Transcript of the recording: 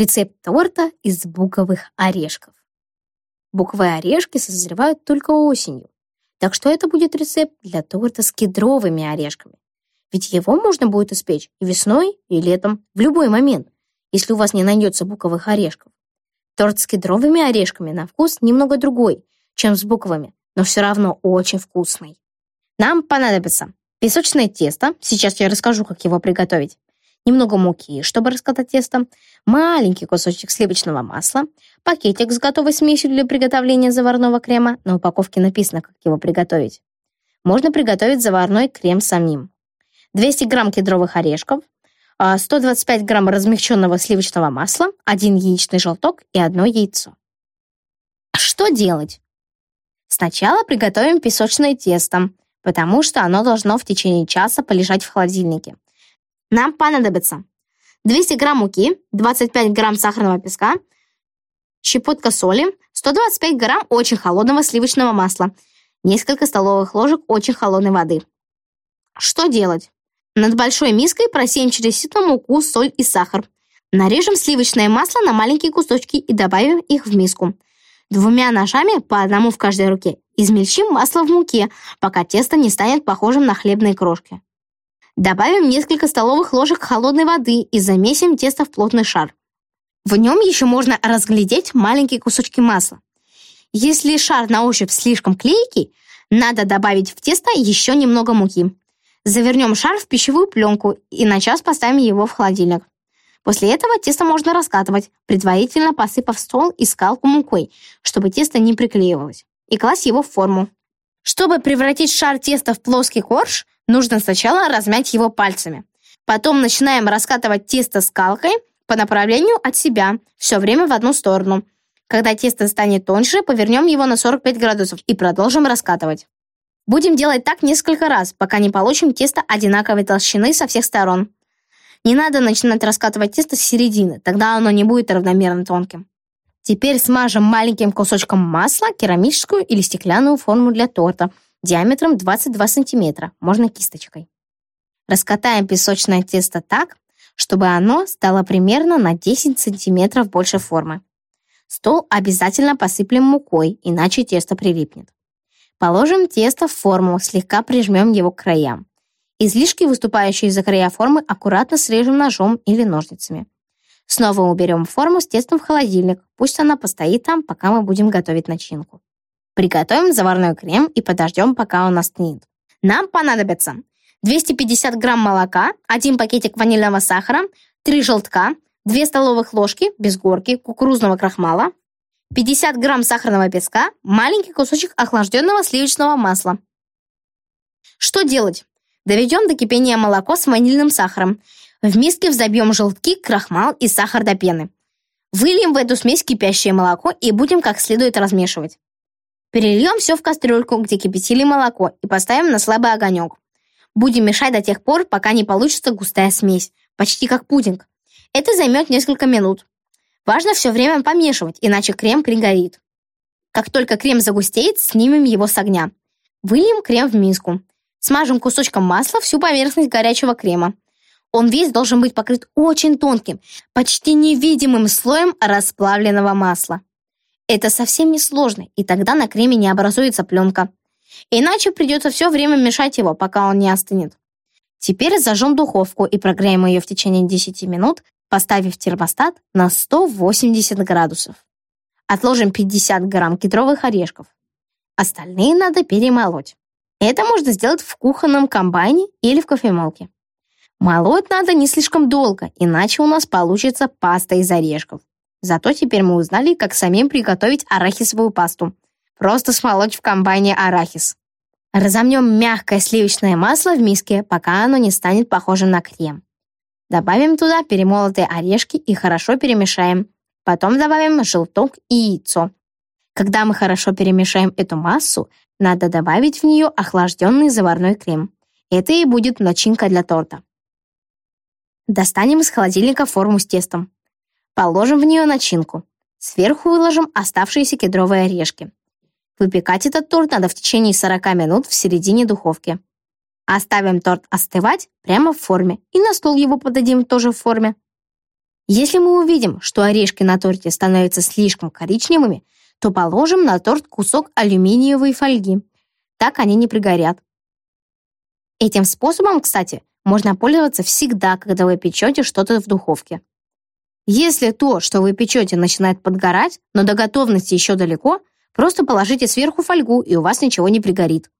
Рецепт торта из буковых орешков. Буковые орешки созревают только осенью, так что это будет рецепт для торта с кедровыми орешками. Ведь его можно будет испечь и весной, и летом, в любой момент, если у вас не найдется буковых орешков. Торт с кедровыми орешками на вкус немного другой, чем с буковыми, но все равно очень вкусный. Нам понадобится песочное тесто, сейчас я расскажу, как его приготовить, немного муки, чтобы раскатать тесто, маленький кусочек сливочного масла, пакетик с готовой смесью для приготовления заварного крема, на упаковке написано, как его приготовить. Можно приготовить заварной крем самим. 200 грамм кедровых орешков, 125 а, грамм размягченного сливочного масла, один яичный желток и одно яйцо. Что делать? Сначала приготовим песочное тесто, потому что оно должно в течение часа полежать в холодильнике. Нам понадобится 200 грамм муки, 25 грамм сахарного песка, щепотка соли, 125 грамм очень холодного сливочного масла, несколько столовых ложек очень холодной воды. Что делать? Над большой миской просеем через сито муку, соль и сахар. Нарежем сливочное масло на маленькие кусочки и добавим их в миску. Двумя ножами, по одному в каждой руке, измельчим масло в муке, пока тесто не станет похожим на хлебные крошки. Добавим несколько столовых ложек холодной воды и замесим тесто в плотный шар. В нем еще можно разглядеть маленькие кусочки масла. Если шар на ощупь слишком клейкий, надо добавить в тесто еще немного муки. Завернем шар в пищевую пленку и на час поставим его в холодильник. После этого тесто можно раскатывать, предварительно посыпав стол и скалку мукой, чтобы тесто не приклеивалось, и класть его в форму. Чтобы превратить шар теста в плоский корж, нужно сначала размять его пальцами. Потом начинаем раскатывать тесто скалкой по направлению от себя, все время в одну сторону. Когда тесто станет тоньше, повернем его на 45 градусов и продолжим раскатывать. Будем делать так несколько раз, пока не получим тесто одинаковой толщины со всех сторон. Не надо начинать раскатывать тесто с середины, тогда оно не будет равномерно тонким. Теперь смажем маленьким кусочком масла керамическую или стеклянную форму для торта диаметром 22 см, можно кисточкой. Раскатаем песочное тесто так, чтобы оно стало примерно на 10 см больше формы. Стол обязательно посыплем мукой, иначе тесто прилипнет. Положим тесто в форму, слегка прижмем его к краям. Излишки, выступающие за края формы, аккуратно срежем ножом или ножницами. Снова уберем форму с тестом в холодильник. Пусть она постоит там, пока мы будем готовить начинку. Приготовим заварной крем и подождем, пока он остынет. Нам понадобится 250 грамм молока, 1 пакетик ванильного сахара, 3 желтка, 2 столовых ложки без горки кукурузного крахмала, 50 грамм сахарного песка, маленький кусочек охлажденного сливочного масла. Что делать? Доведем до кипения молоко с ванильным сахаром. В миске взобьем желтки, крахмал и сахар до пены. Выльем в эту смесь кипящее молоко и будем как следует размешивать. Перельем все в кастрюльку, где кипятили молоко, и поставим на слабый огонек. Будем мешать до тех пор, пока не получится густая смесь, почти как пудинг. Это займет несколько минут. Важно все время помешивать, иначе крем пригорит. Как только крем загустеет, снимем его с огня. Выльем крем в миску. Смажем кусочком масла всю поверхность горячего крема. Он весь должен быть покрыт очень тонким, почти невидимым слоем расплавленного масла. Это совсем не сложно, и тогда на креме не образуется пленка. Иначе придется все время мешать его, пока он не остынет. Теперь зажжем духовку и прогреем ее в течение 10 минут, поставив термостат на 180 градусов. Отложим 50 грамм кедровых орешков. Остальные надо перемолоть. Это можно сделать в кухонном комбайне или в кофемолке. Молоть надо не слишком долго, иначе у нас получится паста из орешков. Зато теперь мы узнали, как самим приготовить арахисовую пасту. Просто смолоть в комбайне арахис. Разомнем мягкое сливочное масло в миске, пока оно не станет похожим на крем. Добавим туда перемолотые орешки и хорошо перемешаем. Потом добавим желток и яйцо. Когда мы хорошо перемешаем эту массу, надо добавить в нее охлажденный заварной крем. Это и будет начинка для торта. Достанем из холодильника форму с тестом. Положим в нее начинку. Сверху выложим оставшиеся кедровые орешки. Выпекать этот торт надо в течение 40 минут в середине духовки. Оставим торт остывать прямо в форме и на стол его подадим тоже в форме. Если мы увидим, что орешки на торте становятся слишком коричневыми, то положим на торт кусок алюминиевой фольги. Так они не пригорят. Этим способом, кстати, можно пользоваться всегда, когда вы печете что-то в духовке. Если то, что вы печете, начинает подгорать, но до готовности еще далеко, просто положите сверху фольгу, и у вас ничего не пригорит.